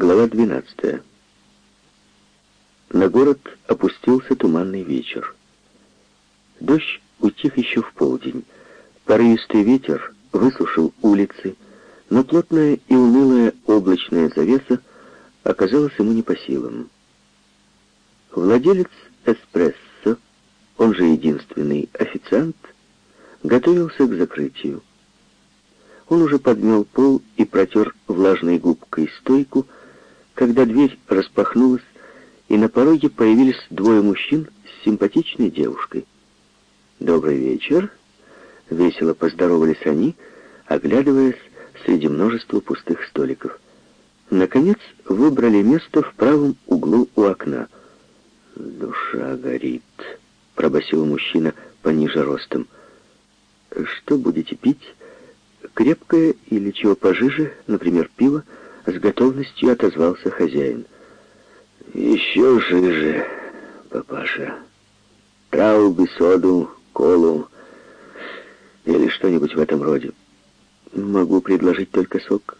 Глава 12. На город опустился туманный вечер. Дождь утих еще в полдень. Порывистый ветер высушил улицы, но плотная и унылая облачная завеса оказалась ему не по силам. Владелец эспрессо, он же единственный официант, готовился к закрытию. Он уже подмел пол и протер влажной губкой стойку, когда дверь распахнулась, и на пороге появились двое мужчин с симпатичной девушкой. «Добрый вечер!» — весело поздоровались они, оглядываясь среди множества пустых столиков. Наконец выбрали место в правом углу у окна. «Душа горит», — пробасил мужчина пониже ростом. «Что будете пить?» Крепкое или чего пожиже, например, пиво, с готовностью отозвался хозяин. «Еще жиже, папаша. Трауби, соду, колу или что-нибудь в этом роде. Могу предложить только сок,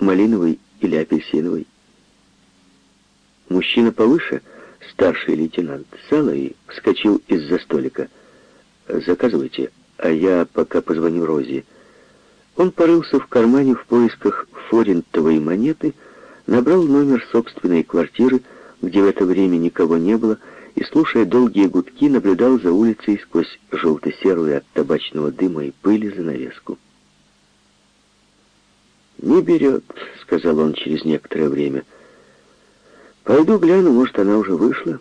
малиновый или апельсиновый». Мужчина повыше, старший лейтенант Салой, вскочил из-за столика. «Заказывайте, а я пока позвоню Розе». Он порылся в кармане в поисках форинтовой монеты, набрал номер собственной квартиры, где в это время никого не было, и, слушая долгие гудки, наблюдал за улицей сквозь желто-серую от табачного дыма и пыли занавеску. «Не берет», — сказал он через некоторое время. «Пойду гляну, может, она уже вышла».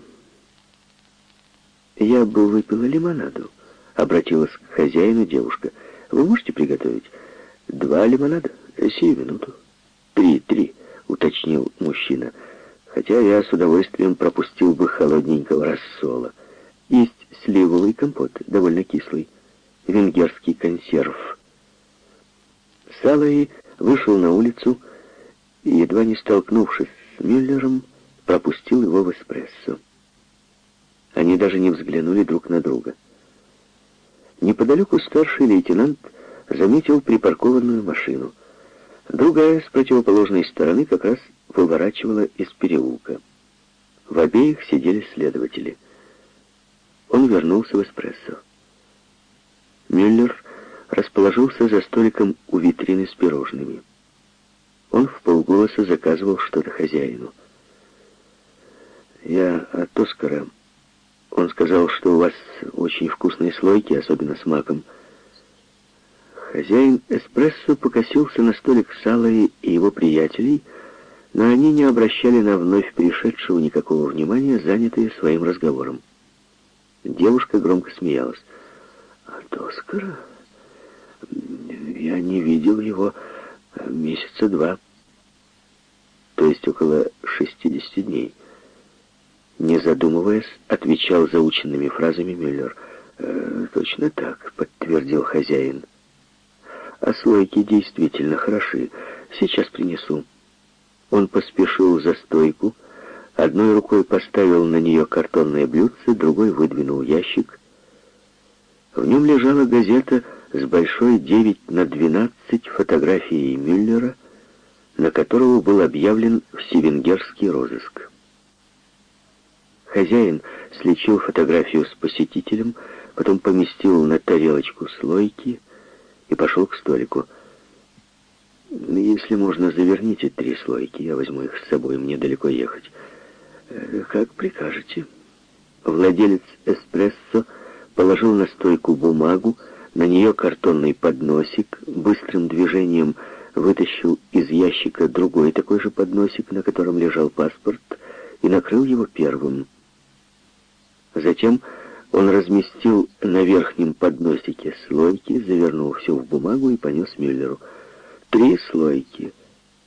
«Я бы выпила лимонаду», — обратилась к хозяину девушка. «Вы можете приготовить?» «Два лимонада? Сию минуту». «Три, три», — уточнил мужчина. «Хотя я с удовольствием пропустил бы холодненького рассола. Есть сливовый компот, довольно кислый. Венгерский консерв». Салай вышел на улицу и, едва не столкнувшись с Мюллером, пропустил его в эспрессо. Они даже не взглянули друг на друга. Неподалеку старший лейтенант заметил припаркованную машину. Другая с противоположной стороны как раз выворачивала из переулка. В обеих сидели следователи. Он вернулся в эспрессо. Мюллер расположился за столиком у витрины с пирожными. Он в полголоса заказывал что-то хозяину. «Я от Оскара. Он сказал, что у вас очень вкусные слойки, особенно с маком». Хозяин эспрессо покосился на столик Салари и его приятелей, но они не обращали на вновь пришедшего никакого внимания, занятые своим разговором. Девушка громко смеялась. «От Оскара? Я не видел его месяца два, то есть около шестидесяти дней». Не задумываясь, отвечал заученными фразами Мюллер. «Э, «Точно так», — подтвердил хозяин а слойки действительно хороши. Сейчас принесу». Он поспешил за стойку, одной рукой поставил на нее картонное блюдце, другой выдвинул ящик. В нем лежала газета с большой 9 на 12 фотографией Мюллера, на которого был объявлен всевенгерский розыск. Хозяин слечил фотографию с посетителем, потом поместил на тарелочку слойки, и пошел к столику. «Если можно, заверните три слойки, я возьму их с собой, мне далеко ехать». «Э, «Как прикажете». Владелец эспрессо положил на стойку бумагу, на нее картонный подносик, быстрым движением вытащил из ящика другой такой же подносик, на котором лежал паспорт, и накрыл его первым. Затем он разместил на верхнем подносике слойки, завернул все в бумагу и понес Мюллеру. «Три слойки!»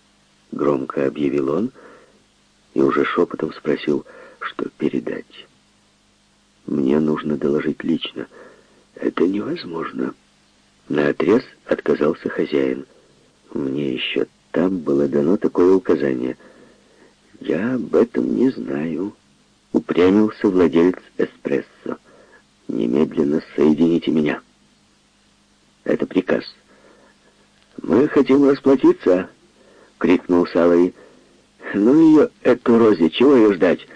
— громко объявил он и уже шепотом спросил, что передать. «Мне нужно доложить лично. Это невозможно». На отрез отказался хозяин. «Мне еще там было дано такое указание». «Я об этом не знаю», — упрямился владелец эспрессо. Немедленно соедините меня. Это приказ. Мы хотим расплатиться, крикнул Салай. Ну ее, эту Розе, чего ее ждать?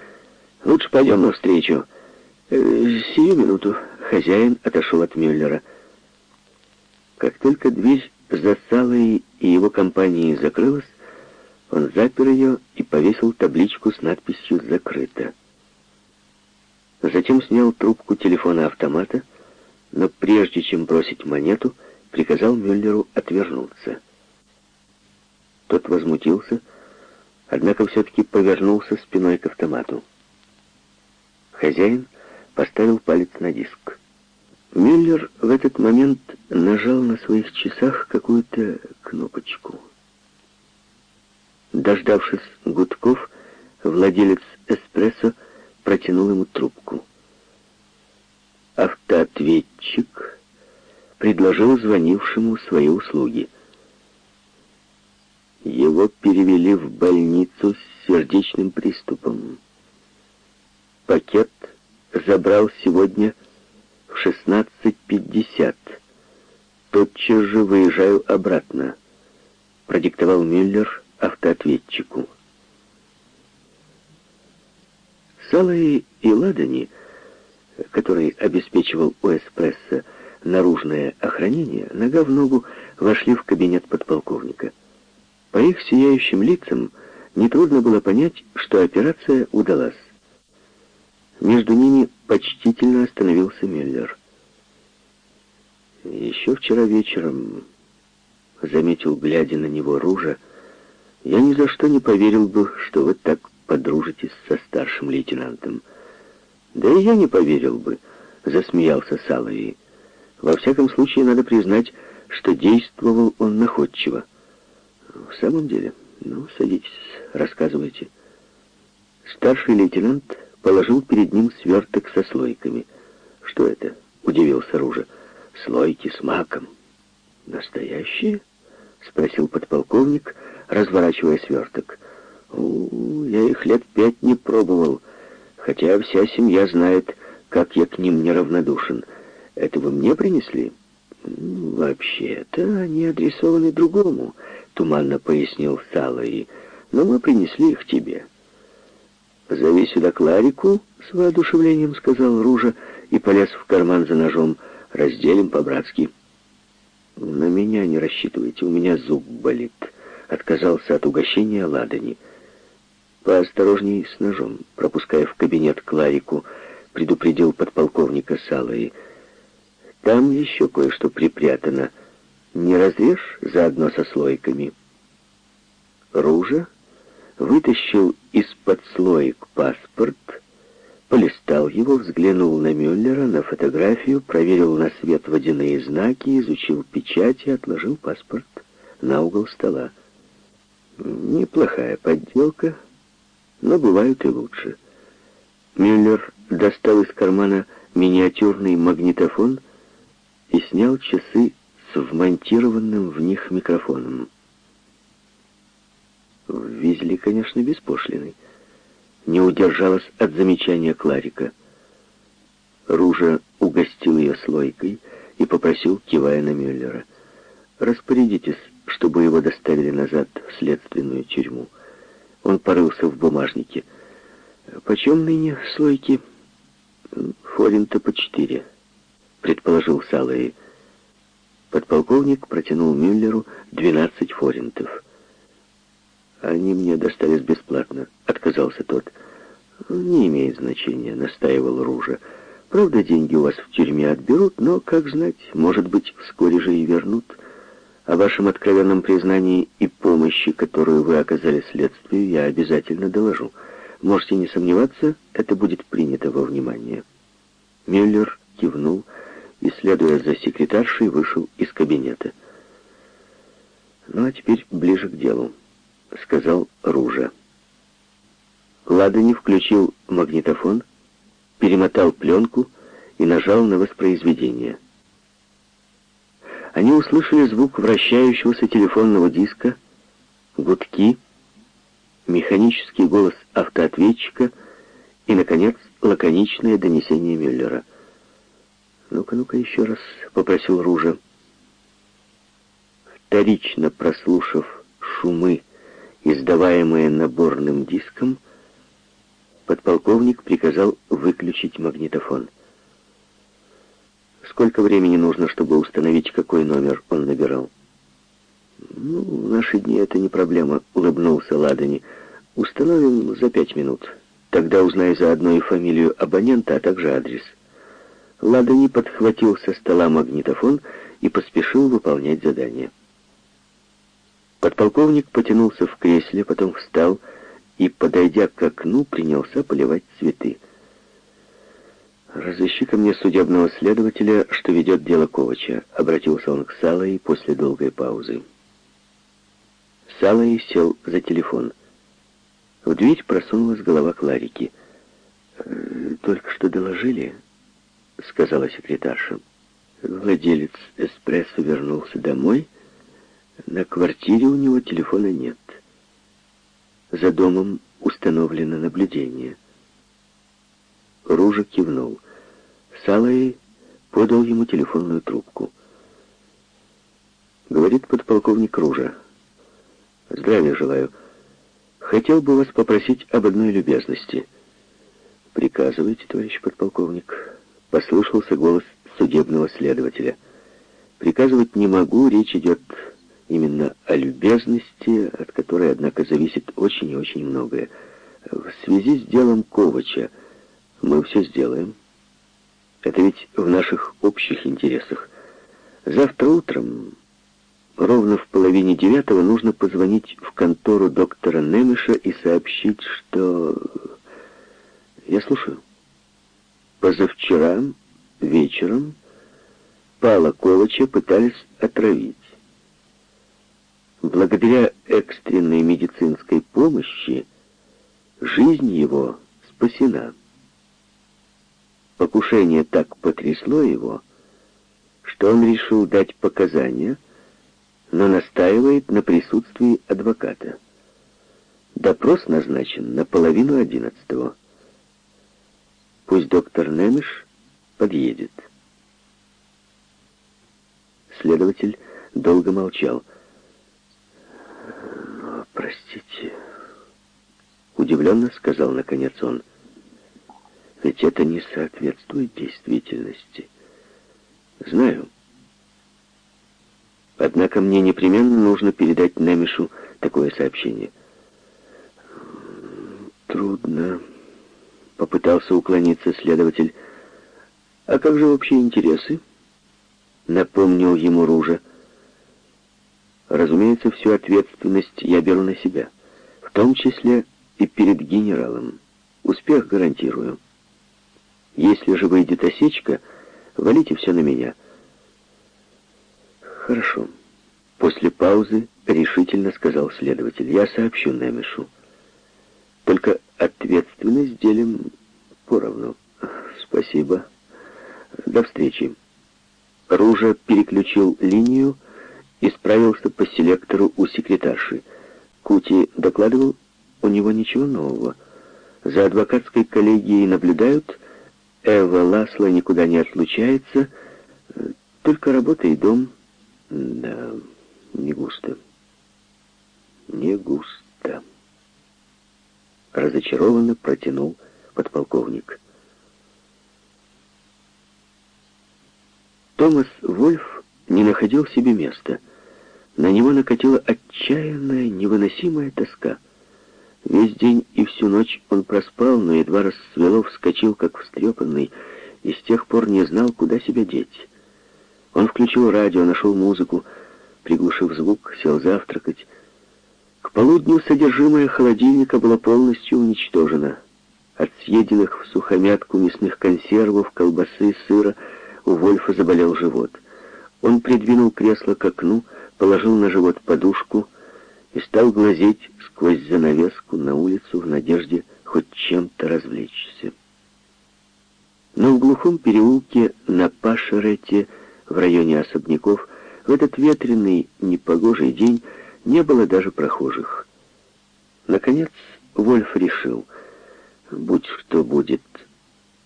Лучше пойдем навстречу. Э, сию минуту. Хозяин отошел от Мюллера. Как только дверь за Салой и его компанией закрылась, он запер ее и повесил табличку с надписью «Закрыто». Затем снял трубку телефона-автомата, но прежде чем бросить монету, приказал Мюллеру отвернуться. Тот возмутился, однако все-таки повернулся спиной к автомату. Хозяин поставил палец на диск. Мюллер в этот момент нажал на своих часах какую-то кнопочку. Дождавшись гудков, владелец «Эспрессо» протянул ему трубку. Автоответчик предложил звонившему свои услуги. Его перевели в больницу с сердечным приступом. Пакет забрал сегодня в 16.50. Тотчас же выезжаю обратно, продиктовал Мюллер автоответчику. Салой и Ладани, который обеспечивал у эспрессо наружное охранение, нога в ногу вошли в кабинет подполковника. По их сияющим лицам нетрудно было понять, что операция удалась. Между ними почтительно остановился Мюллер. Еще вчера вечером, заметил, глядя на него Ружа, я ни за что не поверил бы, что вы так подружитесь со старшим лейтенантом. Да и я не поверил бы, засмеялся Саловий. Во всяком случае, надо признать, что действовал он находчиво. В самом деле, ну, садитесь, рассказывайте. Старший лейтенант положил перед ним сверток со слойками. «Что это?» — удивился Ружа. «Слойки с маком». «Настоящие?» — спросил подполковник, разворачивая сверток. «У, я их лет пять не пробовал, хотя вся семья знает, как я к ним неравнодушен. Это вы мне принесли?» «Вообще-то они адресованы другому», — туманно пояснил Салаи, — «но мы принесли их тебе». «Зови сюда Кларику», — с воодушевлением сказал Ружа и полез в карман за ножом. «Разделим по-братски». «На меня не рассчитывайте, у меня зуб болит», — отказался от угощения Ладани. «Поосторожней с ножом», — пропуская в кабинет Кларику, предупредил подполковника Салаи. «Там еще кое-что припрятано. Не разрежь заодно со слойками». Ружа вытащил из-под слоек паспорт, полистал его, взглянул на Мюллера, на фотографию, проверил на свет водяные знаки, изучил печать и отложил паспорт на угол стола. Неплохая подделка, но бывают и лучше. Мюллер достал из кармана миниатюрный магнитофон и снял часы с вмонтированным в них микрофоном. Везли, конечно, без. Не удержалась от замечания Кларика. Ружа угостил ее слойкой и попросил, кивая на Мюллера. «Распорядитесь, чтобы его доставили назад в следственную тюрьму». Он порылся в бумажнике. «Почем ныне слойки?» «Форинта по четыре», — предположил Салой. Подполковник протянул Мюллеру двенадцать форинтов. Они мне достались бесплатно, отказался тот. Не имеет значения, настаивал Ружа. Правда, деньги у вас в тюрьме отберут, но, как знать, может быть, вскоре же и вернут. О вашем откровенном признании и помощи, которую вы оказали следствию, я обязательно доложу. Можете не сомневаться, это будет принято во внимание. Мюллер кивнул и, следуя за секретаршей, вышел из кабинета. Ну а теперь ближе к делу. — сказал Ружа. Ладони включил магнитофон, перемотал пленку и нажал на воспроизведение. Они услышали звук вращающегося телефонного диска, гудки, механический голос автоответчика и, наконец, лаконичное донесение Мюллера. «Ну-ка, ну-ка, еще раз», — попросил Ружа. Вторично прослушав шумы, издаваемые наборным диском, подполковник приказал выключить магнитофон. Сколько времени нужно, чтобы установить, какой номер он набирал? «Ну, в наши дни это не проблема», — улыбнулся Ладани. «Установим за пять минут. Тогда узнай заодно и фамилию абонента, а также адрес». Ладани подхватил со стола магнитофон и поспешил выполнять задание. Подполковник потянулся в кресле, потом встал и, подойдя к окну, принялся поливать цветы. «Разыщи ко мне судебного следователя, что ведет дело Ковача», — обратился он к Салой после долгой паузы. Салой сел за телефон. В дверь просунулась голова Кларики. «Э, «Только что доложили», — сказала секретарша. Владелец эспрессо вернулся домой. На квартире у него телефона нет. За домом установлено наблюдение. Ружа кивнул. Салай подал ему телефонную трубку. Говорит подполковник Ружа. Здравия желаю. Хотел бы вас попросить об одной любезности. Приказывайте, товарищ подполковник. Послышался голос судебного следователя. Приказывать не могу, речь идет именно о любезности, от которой, однако, зависит очень и очень многое. В связи с делом Ковача мы все сделаем. Это ведь в наших общих интересах. Завтра утром, ровно в половине девятого, нужно позвонить в контору доктора Немеша и сообщить, что... Я слушаю. Позавчера вечером Пала Ковача пытались отравить. Благодаря экстренной медицинской помощи жизнь его спасена. Покушение так потрясло его, что он решил дать показания, но настаивает на присутствии адвоката. Допрос назначен на половину одиннадцатого. Пусть доктор Немеш подъедет. Следователь долго молчал. «Но, простите...» Удивленно сказал наконец он. «Ведь это не соответствует действительности. Знаю. Однако мне непременно нужно передать Немишу такое сообщение». «Трудно...» — попытался уклониться следователь. «А как же общие интересы?» — напомнил ему Ружа. «Разумеется, всю ответственность я беру на себя, в том числе и перед генералом. Успех гарантирую. Если же выйдет осечка, валите все на меня». «Хорошо». После паузы решительно сказал следователь. «Я сообщу Немешу. Только ответственность делим поровну. Спасибо. До встречи». Ружа переключил линию и справился по селектору у секретарши. Кути докладывал, у него ничего нового. За адвокатской коллегией наблюдают, Эва Ласла никуда не отлучается, только работа и дом. Да, не густо. Не густо. Разочарованно протянул подполковник. Томас Вольф не находил себе места. На него накатила отчаянная, невыносимая тоска. Весь день и всю ночь он проспал, но едва рассвело, вскочил, как встрепанный, и с тех пор не знал, куда себя деть. Он включил радио, нашел музыку, приглушив звук, сел завтракать. К полудню содержимое холодильника было полностью уничтожено. От съеденных в сухомятку мясных консервов, колбасы, сыра — у Вольфа заболел живот. Он придвинул кресло к окну, положил на живот подушку и стал глазеть сквозь занавеску на улицу в надежде хоть чем-то развлечься. Но в глухом переулке на Пашерете, в районе особняков, в этот ветреный, непогожий день не было даже прохожих. Наконец Вольф решил, будь что будет,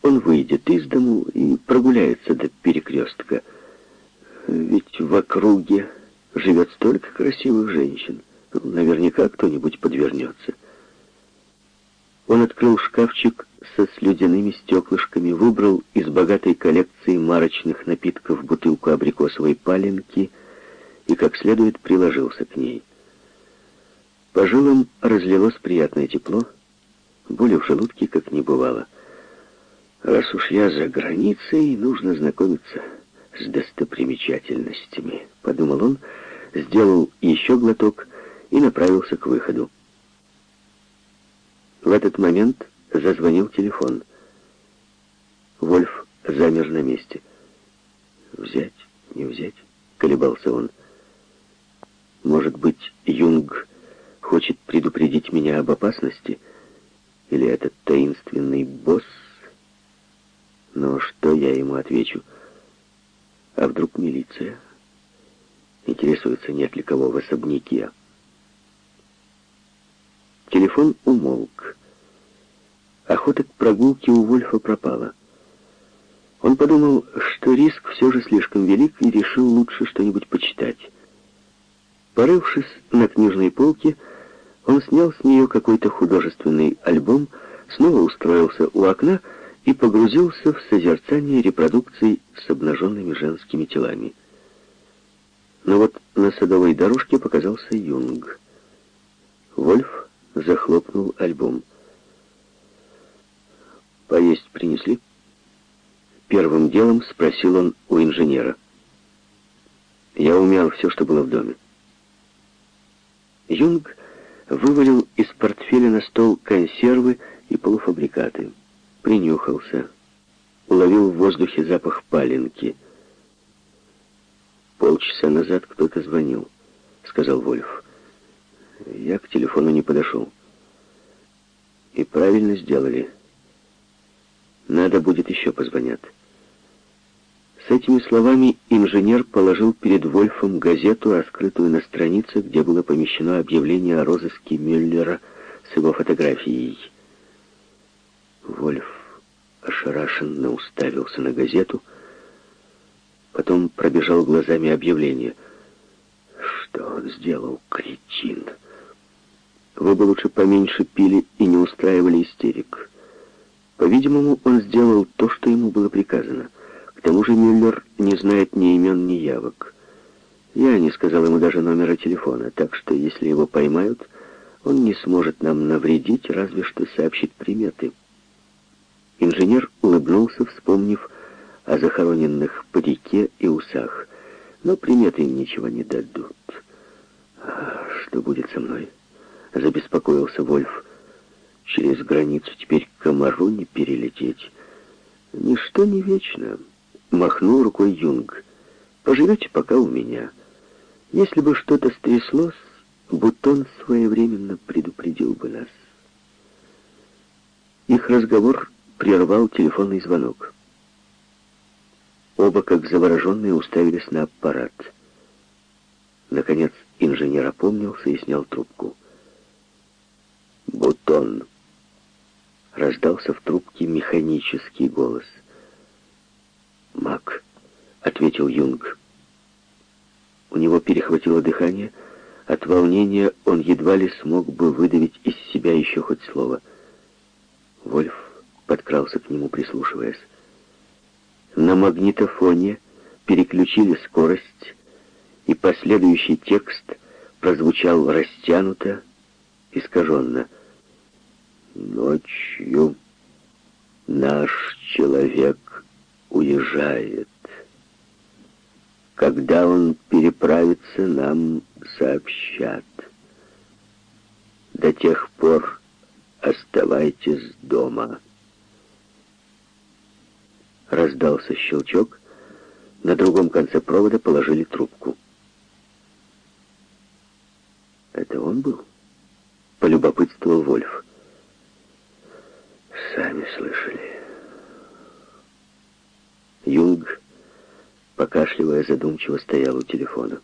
он выйдет из дому и прогуляется до перекрестка. Ведь в округе живет столько красивых женщин. Наверняка кто-нибудь подвернется. Он открыл шкафчик со слюдяными стеклышками, выбрал из богатой коллекции марочных напитков бутылку абрикосовой паленки и как следует приложился к ней. По жилам разлилось приятное тепло, боли в желудке как не бывало. Раз уж я за границей, нужно знакомиться с достопримечательностями, подумал он, сделал еще глоток и направился к выходу. В этот момент зазвонил телефон. Вольф замер на месте. «Взять, не взять?» — колебался он. «Может быть, Юнг хочет предупредить меня об опасности? Или этот таинственный босс? Но что я ему отвечу? А вдруг милиция? Интересуется, нет ли кого в особняке?» Телефон умолк. Охота к прогулке у Вольфа пропала. Он подумал, что риск все же слишком велик, и решил лучше что-нибудь почитать. Порывшись на книжной полке, он снял с нее какой-то художественный альбом, снова устроился у окна и погрузился в созерцание репродукций с обнаженными женскими телами. Но вот на садовой дорожке показался Юнг. Вольф захлопнул альбом. «Поесть принесли?» Первым делом спросил он у инженера. Я умял все, что было в доме. Юнг вывалил из портфеля на стол консервы и полуфабрикаты. Принюхался. Уловил в воздухе запах паленки. «Полчаса назад кто-то звонил», — сказал Вольф. К телефону не подошел. И правильно сделали. Надо будет еще позвонят. С этими словами инженер положил перед Вольфом газету, раскрытую на странице, где было помещено объявление о розыске Мюллера с его фотографией. Вольф ошарашенно уставился на газету, потом пробежал глазами объявление. Что он сделал, кретин? Вы бы лучше поменьше пили и не устраивали истерик. По-видимому, он сделал то, что ему было приказано. К тому же Мюллер не знает ни имен, ни явок. Я не сказал ему даже номера телефона, так что если его поймают, он не сможет нам навредить, разве что сообщит приметы. Инженер улыбнулся, вспомнив о захороненных парике и усах, но приметы им ничего не дадут. А что будет со мной? Забеспокоился Вольф. Через границу теперь комару не перелететь. Ничто не вечно. Махнул рукой Юнг. Поживете пока у меня. Если бы что-то стряслось, Бутон своевременно предупредил бы нас. Их разговор прервал телефонный звонок. Оба, как завороженные, уставились на аппарат. Наконец инженер опомнился и снял трубку. «Бутон!» Раздался в трубке механический голос. «Мак», — ответил Юнг. У него перехватило дыхание. От волнения он едва ли смог бы выдавить из себя еще хоть слово. Вольф подкрался к нему, прислушиваясь. На магнитофоне переключили скорость, и последующий текст прозвучал растянуто, искаженно — Ночью наш человек уезжает. Когда он переправится, нам сообщат. До тех пор оставайтесь дома. Раздался щелчок. На другом конце провода положили трубку. Это он был? Полюбопытствовал Вольф. Сами слышали. Юнг, покашливая задумчиво, стоял у телефона.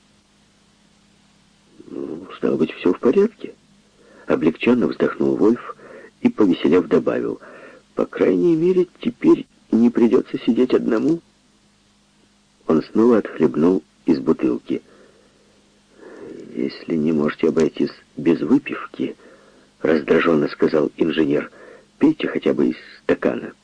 Ну, стало быть, все в порядке. Облегченно вздохнул Вольф и, повеселев, добавил. По крайней мере, теперь не придется сидеть одному. Он снова отхлебнул из бутылки. «Если не можете обойтись без выпивки», — раздраженно сказал инженер, — «пейте хотя бы из стакана».